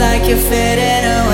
like you're fading away